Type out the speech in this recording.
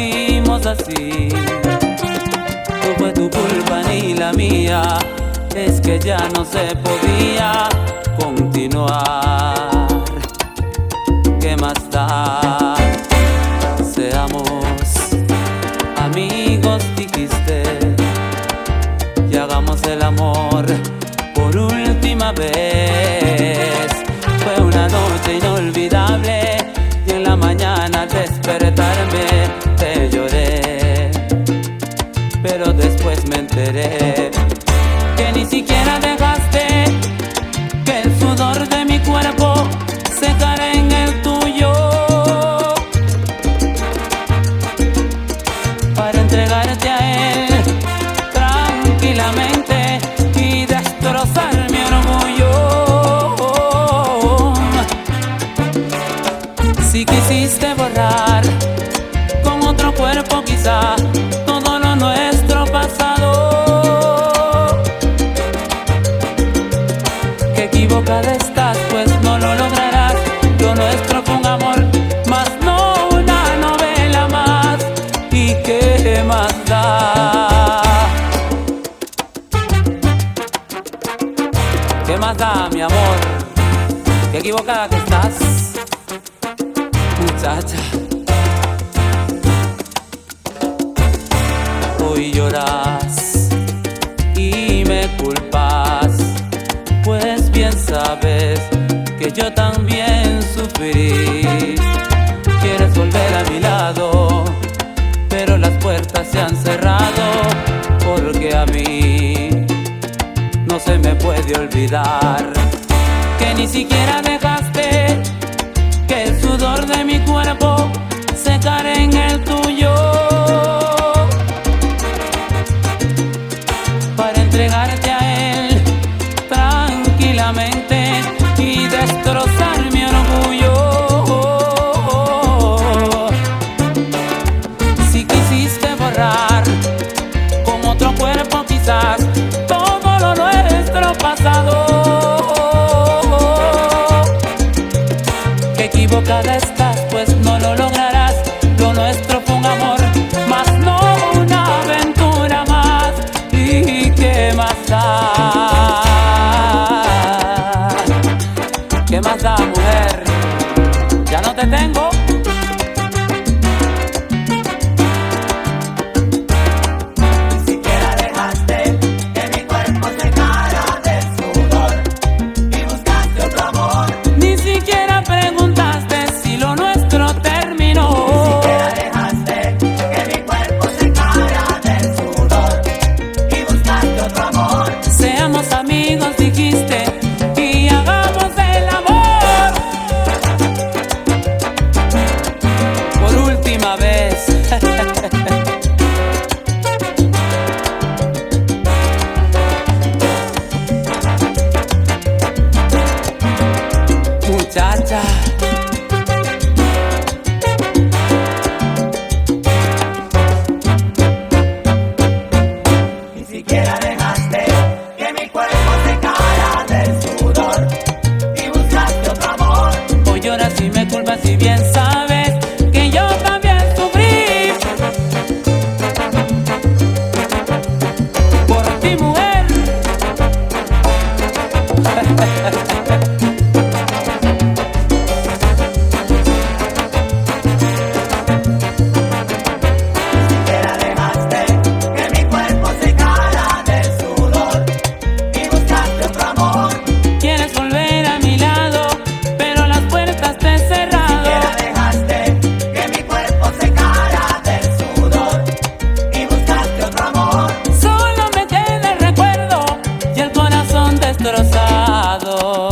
hicimos así. No fue tu culpa ni la mía, es que ya no se podía continuar. ¿Qué más da? Seamos amigos, dijiste. mi amor. Qué equivocada que estás, muchacha. Hoy lloras y me culpas, pues bien sabes que yo también sufrí. se me puede olvidar. Que ni siquiera dejaste que el sudor de mi cuerpo secara en el tuyo. dijiste. amor.